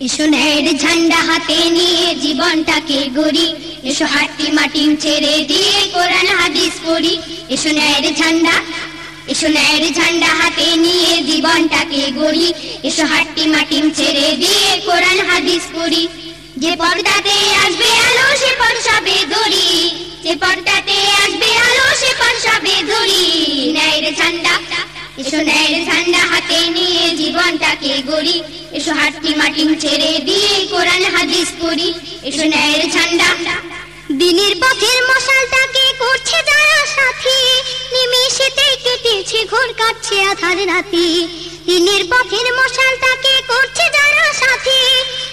এসো ঝান্ডা হাতে নিয়ে জীবনটাকে গড়ি। এসো হাট্টি মাটিম ছেড়ে দিয়ে কোরআন হাদিস পড়ি। এসো ন্যায়ের ঝান্ডা এসো ঝান্ডা হাতে নিয়ে জীবনটাকে গড়ি। এসো হাট্টি মাটিম ছেড়ে দিয়ে কোরআন হাদিস পড়ি। যে পর্দাতে আসবে আলো, সে পরশাবে দড়ি। যে পর্দাতে আসবে আলো, সে পরশাবে দড়ি। ন্যায়ের ঝান্ডা এসো ন্যায়ের ঝান্ডা হাতে নিয়ে জীবনটাকে গড়ি। এসো হাট্টি মাটিম ছেড়ে দিয়ে কোরআন হাদিস পড়ি। এসো ন্যায়ের ঝান্ডা। দিনের পথের মশালটাকে করছে যারা সাথী। নিমেষেতে কেটেছে ঘোর কাটছে আধার রাতি। দিনের পথের মশালটাকে করছে যারা সাথী।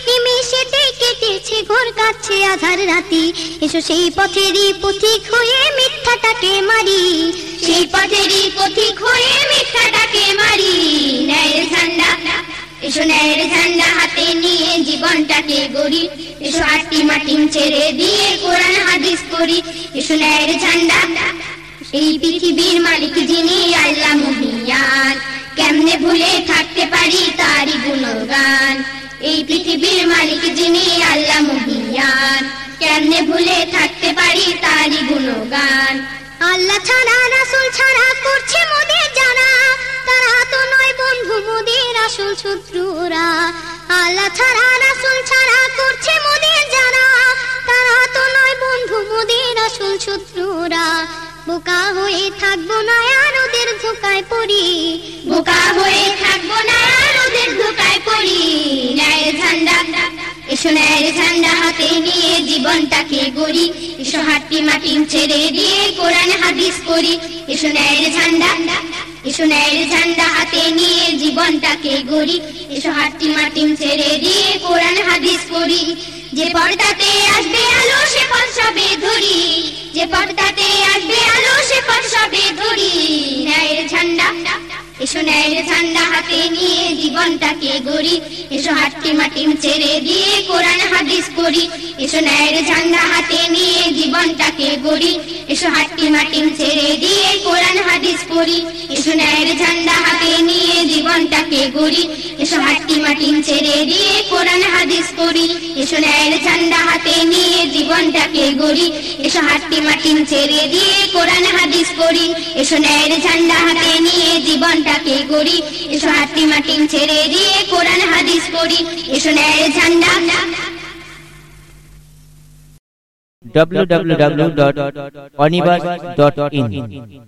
নিমেষেতে কেটেছে ঘোর কাটছে আধার রাতি। এসো সেই পথেরই পথিক হয়ে মিথ্যাটাকে মারি। সেই পথেরই পথিক হয়ে ন্যায়ের ঝান্ডা হাতে নিয়ে জীবনটাকে গড়ি। এসো আটটি মাটিম ছেড়ে দিয়ে কোরআন হাদিস পড়ি। এসো ঝান্ডা, এই পৃথিবীর মালিক যিনি আল্লাহ মহিয়ান কেমনে ভুলে থাকতে পারি তারই গুণগান। এই পৃথিবীর মালিক যিনি আল্লাহ মহিয়ান কেমনে ভুলে থাকতে পারি তারই গুণগান। আল্লাহ ছাড়া রাসুল ছাড়া করছে আসল শত্রুরা, আল্লাহ ছাড়া রাসুল ছাড়া করছে মোদের যারা তারা তো নয় বন্ধু মোদের আসল শত্রুরা। বোকা হয়ে থাকব না আর ওদের ধোকায় পড়ি। বোকা হয়ে থাকব না আর ওদের ধোকায় পড়ি। ন্যায়ের ঝান্ডা, এসো ন্যায়ের ঝান্ডা হাতে নিয়ে জীবনটাকে গড়ি। এসো হাট্টি মাটিম ছেড়ে দিয়ে কোরআন হাদিস করি এসো ন্যায়ের ঝান্ডা এসো ন্যায়ের ঝান্ডা হাতে নিয়ে জীবনটাকে গড়ি। এসো হাট্টি মাটিম ছেড়ে দিয়ে কোরআন হাদিস করি যে পর্দাতে আসবে আলো, সে পরশাবে ধরি। যে পর্দাতে এসো ন্যায়ের ঝান্ডা হাতে নিয়ে জীবনটাকে গড়ি। এসো হাটটি মাটি ছেড়ে দিয়ে কোরআন হাদিস পড়ি। এসো ন্যায়ের ঝান্ডা হাতে নিয়ে জীবনটাকে গড়ি। এসো হাটটি মাটি ছেড়ে দিয়ে কোরআন হাদিস পড়ি। এসো ন্যায়ের ঝান্ডা হাতে গড়ি এসো হাট্টি মাটিম ছেড়ে দিয়ে কোরআন হাদিস করি এসো ন্যায়ের ঝান্ডা হাতে নিয়ে জীবনটাকে গড়ি। এসো হাট্টি মাটিম ছেড়ে দিয়ে কোরআন হাদিস পড়ি। এসো ন্যায়ের ঝান্ডা হাতে নিয়ে জীবনটাকে গড়ি। এসো হাট্টি মাটিম ছেড়ে দিয়ে কোরআন হাদিস করি এসো ন্যায়ের ঝান্ডা www.onibus.in